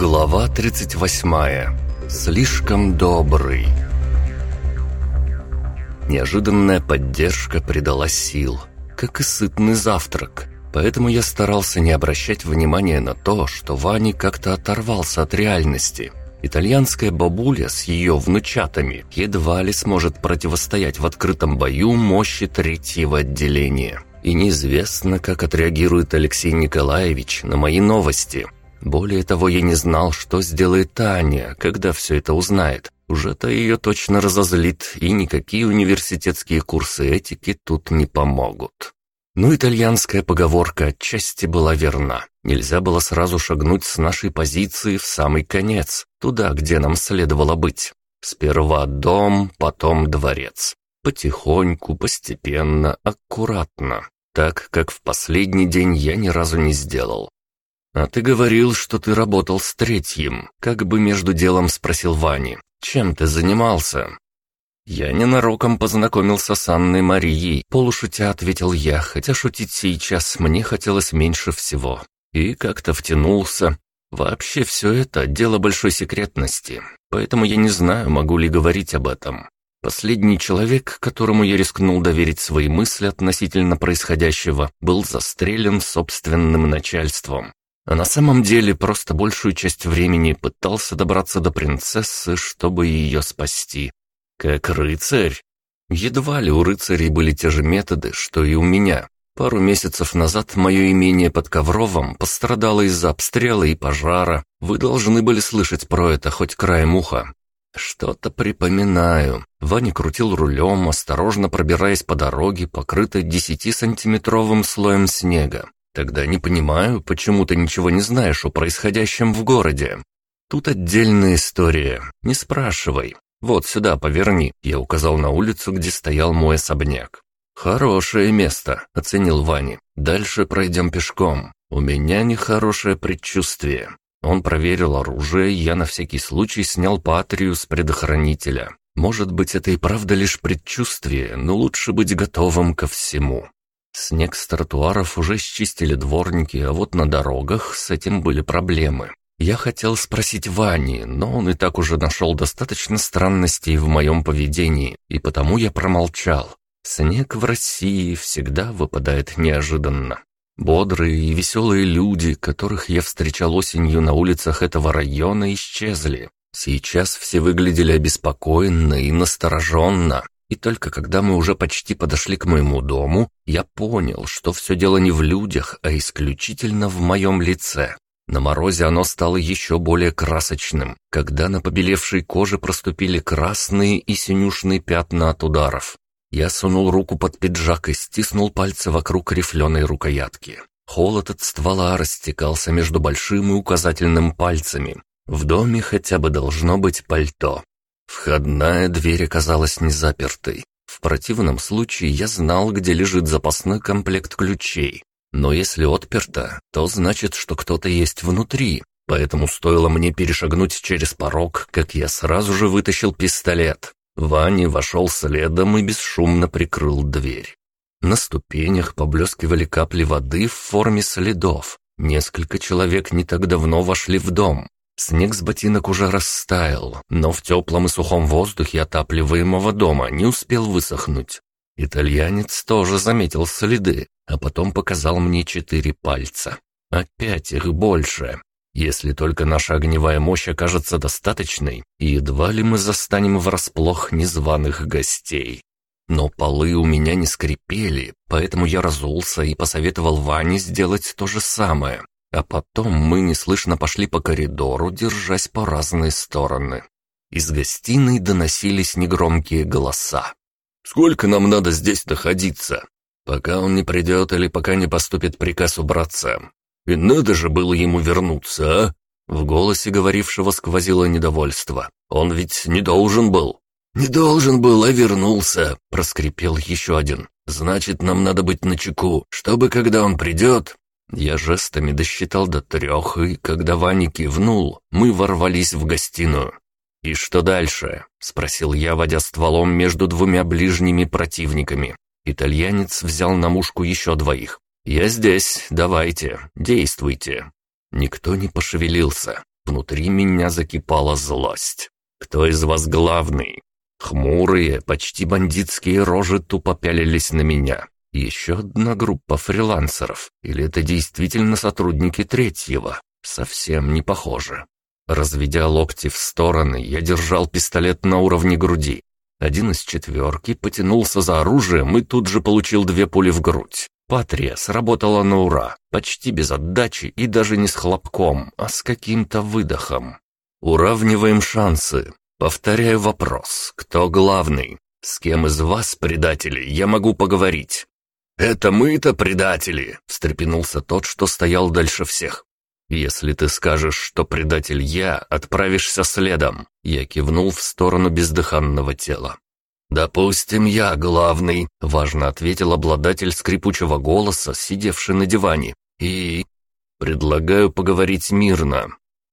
Глава 38. Слишком добрый. Неожиданная поддержка придала сил, как и сытный завтрак. Поэтому я старался не обращать внимания на то, что Ваня как-то оторвался от реальности. Итальянская бабуля с ее внучатами едва ли сможет противостоять в открытом бою мощи третьего отделения. И неизвестно, как отреагирует Алексей Николаевич на мои новости – более того, я не знал, что сделает Таня, когда все это узнает. Уже-то ее точно разозлит, и никакие университетские курсы этики тут не помогут. Но итальянская поговорка отчасти была верна. Нельзя было сразу шагнуть с нашей позиции в самый конец, туда, где нам следовало быть. Сперва дом, потом дворец. Потихоньку, постепенно, аккуратно. Так, как в последний день я ни разу не сделал. «А ты говорил, что ты работал с третьим», — как бы между делом спросил Вани. «Чем ты занимался?» «Я ненароком познакомился с Анной Марией», — полушутя ответил я, хотя шутить сейчас мне хотелось меньше всего. И как-то втянулся. Вообще все это — дело большой секретности, поэтому я не знаю, могу ли говорить об этом. Последний человек, которому я рискнул доверить свои мысли относительно происходящего, был застрелен собственным начальством а на самом деле просто большую часть времени пытался добраться до принцессы, чтобы ее спасти. Как рыцарь. Едва ли у рыцарей были те же методы, что и у меня. Пару месяцев назад мое имение под Ковровом пострадало из-за обстрела и пожара. Вы должны были слышать про это хоть краем уха. Что-то припоминаю. Ваня крутил рулем, осторожно пробираясь по дороге, покрытой десятисантиметровым слоем снега. Тогда не понимаю, почему ты ничего не знаешь о происходящем в городе. Тут отдельная история. Не спрашивай. Вот сюда поверни. Я указал на улицу, где стоял мой особняк. Хорошее место, оценил Ваня. Дальше пройдем пешком. У меня нехорошее предчувствие. Он проверил оружие, я на всякий случай снял патрию с предохранителя. Может быть, это и правда лишь предчувствие, но лучше быть готовым ко всему. Снег с тротуаров уже счистили дворники, а вот на дорогах с этим были проблемы. Я хотел спросить Вани, но он и так уже нашел достаточно странностей в моем поведении, и потому я промолчал. Снег в России всегда выпадает неожиданно. Бодрые и веселые люди, которых я встречал осенью на улицах этого района, исчезли. Сейчас все выглядели обеспокоенно и настороженно, и только когда мы уже почти подошли к моему дому, я понял, что все дело не в людях, а исключительно в моем лице. На морозе оно стало еще более красочным, когда на побелевшей коже проступили красные и синюшные пятна от ударов. Я сунул руку под пиджак и стиснул пальцы вокруг рифленой рукоятки. Холод от ствола растекался между большим и указательным пальцами. В доме хотя бы должно быть пальто. Входная дверь оказалась не запертой. В противном случае я знал, где лежит запасной комплект ключей. Но если отперто, то значит, что кто-то есть внутри. Поэтому стоило мне перешагнуть через порог, как я сразу же вытащил пистолет. Ваня вошел следом и бесшумно прикрыл дверь. На ступенях поблескивали капли воды в форме следов. Несколько человек не так давно вошли в дом. Снег с ботинок уже растаял, но в теплом и сухом воздухе отапливаемого дома не успел высохнуть. Итальянец тоже заметил следы, а потом показал мне четыре пальца. Опять их больше. Если только наша огневая мощь окажется достаточной, едва ли мы застанем врасплох незваных гостей. Но полы у меня не скрипели, поэтому я разулся и посоветовал Ване сделать то же самое. А потом мы неслышно пошли по коридору, держась по разные стороны. Из гостиной доносились негромкие голоса. «Сколько нам надо здесь находиться? Пока он не придет или пока не поступит приказ убраться. И надо же было ему вернуться, а?» В голосе говорившего сквозило недовольство. «Он ведь не должен был». «Не должен был, а вернулся», — проскрипел еще один. «Значит, нам надо быть начеку, чтобы, когда он придет, я жестами досчитал до трех, и когда Ваня кивнул, мы ворвались в гостиную. «И что дальше?» — спросил я, водя стволом между двумя ближними противниками. Итальянец взял на мушку еще двоих. «Я здесь, давайте, действуйте». Никто не пошевелился. Внутри меня закипала злость. «Кто из вас главный?» Хмурые, почти бандитские рожи тупо пялились на меня. Еще одна группа фрилансеров. Или это действительно сотрудники третьего? Совсем не похоже. Разведя локти в стороны, я держал пистолет на уровне груди. Один из четверки потянулся за оружием и тут же получил две пули в грудь. Патрия сработала на ура, почти без отдачи и даже не с хлопком, а с каким-то выдохом. Уравниваем шансы. Повторяю вопрос. Кто главный? С кем из вас, предатели, я могу поговорить? «Это мы-то предатели!» — встрепенулся тот, что стоял дальше всех. «Если ты скажешь, что предатель я, отправишься следом», — я кивнул в сторону бездыханного тела. «Допустим, я главный», — важно ответил обладатель скрипучего голоса, сидевший на диване. «И...» «Предлагаю поговорить мирно.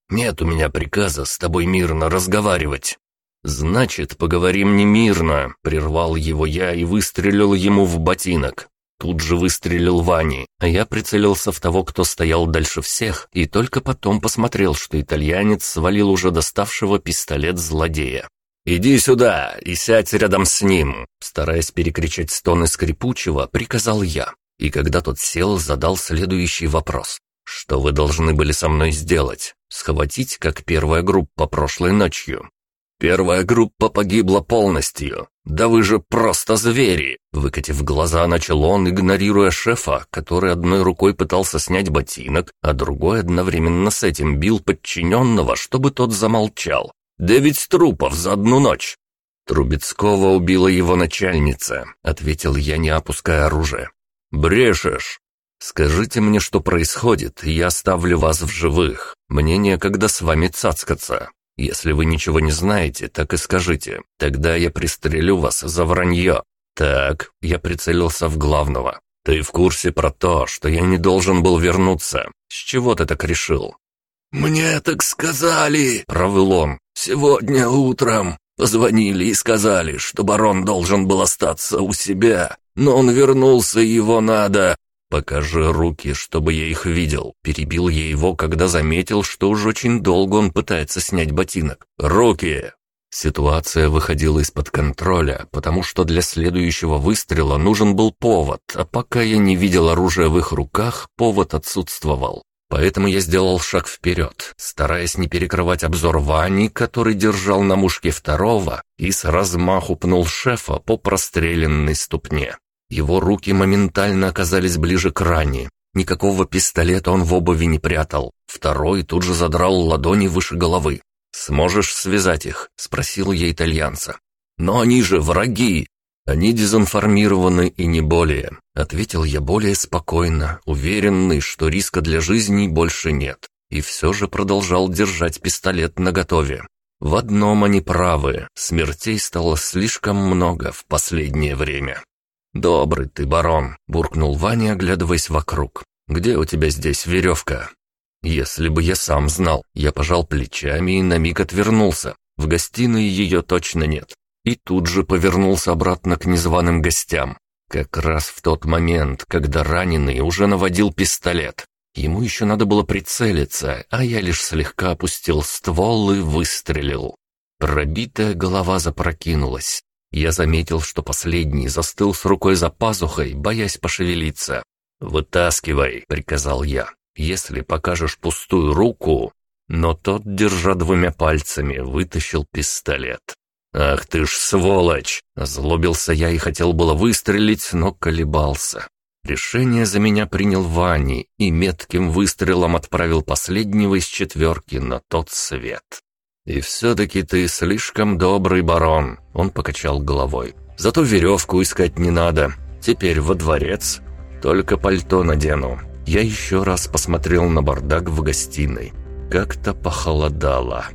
Нет у меня приказа с тобой мирно разговаривать». «Значит, поговорим не мирно», — прервал его я и выстрелил ему в ботинок. Тут же выстрелил Вани, а я прицелился в того, кто стоял дальше всех, и только потом посмотрел, что итальянец свалил уже доставшего пистолет злодея. «Иди сюда и сядь рядом с ним!» Стараясь перекричать стоны скрипучего, приказал я. И когда тот сел, задал следующий вопрос. «Что вы должны были со мной сделать? Схватить, как первая группа прошлой ночью?» «Первая группа погибла полностью. Да вы же просто звери!» Выкатив глаза, начал он, игнорируя шефа, который одной рукой пытался снять ботинок, а другой одновременно с этим бил подчиненного, чтобы тот замолчал. «Девять трупов за одну ночь!» «Трубецкого убила его начальница», — ответил я, не опуская оружие. «Брешешь!» «Скажите мне, что происходит, я оставлю вас в живых. Мне некогда с вами цацкаться. Если вы ничего не знаете, так и скажите. Тогда я пристрелю вас за вранье. Так, я прицелился в главного. Ты в курсе про то, что я не должен был вернуться? С чего ты так решил? «Мне так сказали!» — провыл он. «Сегодня утром позвонили и сказали, что барон должен был остаться у себя, но он вернулся, его надо. «Покажи руки, чтобы я их видел». Перебил я его, когда заметил, что уж очень долго он пытается снять ботинок. «Руки!» Ситуация выходила из-под контроля, потому что для следующего выстрела нужен был повод, а пока я не видел оружия в их руках, повод отсутствовал. Поэтому я сделал шаг вперед, стараясь не перекрывать обзор Вани, который держал на мушке второго, и с размаху пнул шефа по простреленной ступне. Его руки моментально оказались ближе к ране. Никакого пистолета он в обуви не прятал. Второй тут же задрал ладони выше головы. «Сможешь связать их?» — спросил я итальянца. «Но они же враги!» «Они дезинформированы и не более», — ответил я более спокойно, уверенный, что риска для жизни больше нет. И все же продолжал держать пистолет наготове. В одном они правы, смертей стало слишком много в последнее время. «Добрый ты, барон», — буркнул Ваня, оглядываясь вокруг. «Где у тебя здесь веревка?» «Если бы я сам знал». Я пожал плечами и на миг отвернулся. В гостиной ее точно нет. И тут же повернулся обратно к незваным гостям. Как раз в тот момент, когда раненый уже наводил пистолет. Ему еще надо было прицелиться, а я лишь слегка опустил ствол и выстрелил. Пробитая голова запрокинулась. Я заметил, что последний застыл с рукой за пазухой, боясь пошевелиться. «Вытаскивай», — приказал я. «Если покажешь пустую руку...» Но тот, держа двумя пальцами, вытащил пистолет. «Ах ты ж сволочь!» Злобился я и хотел было выстрелить, но колебался. Решение за меня принял Вани и метким выстрелом отправил последнего из четверки на тот свет. «И все-таки ты слишком добрый барон», — он покачал головой. «Зато веревку искать не надо. Теперь во дворец. Только пальто надену». Я еще раз посмотрел на бардак в гостиной. Как-то похолодало.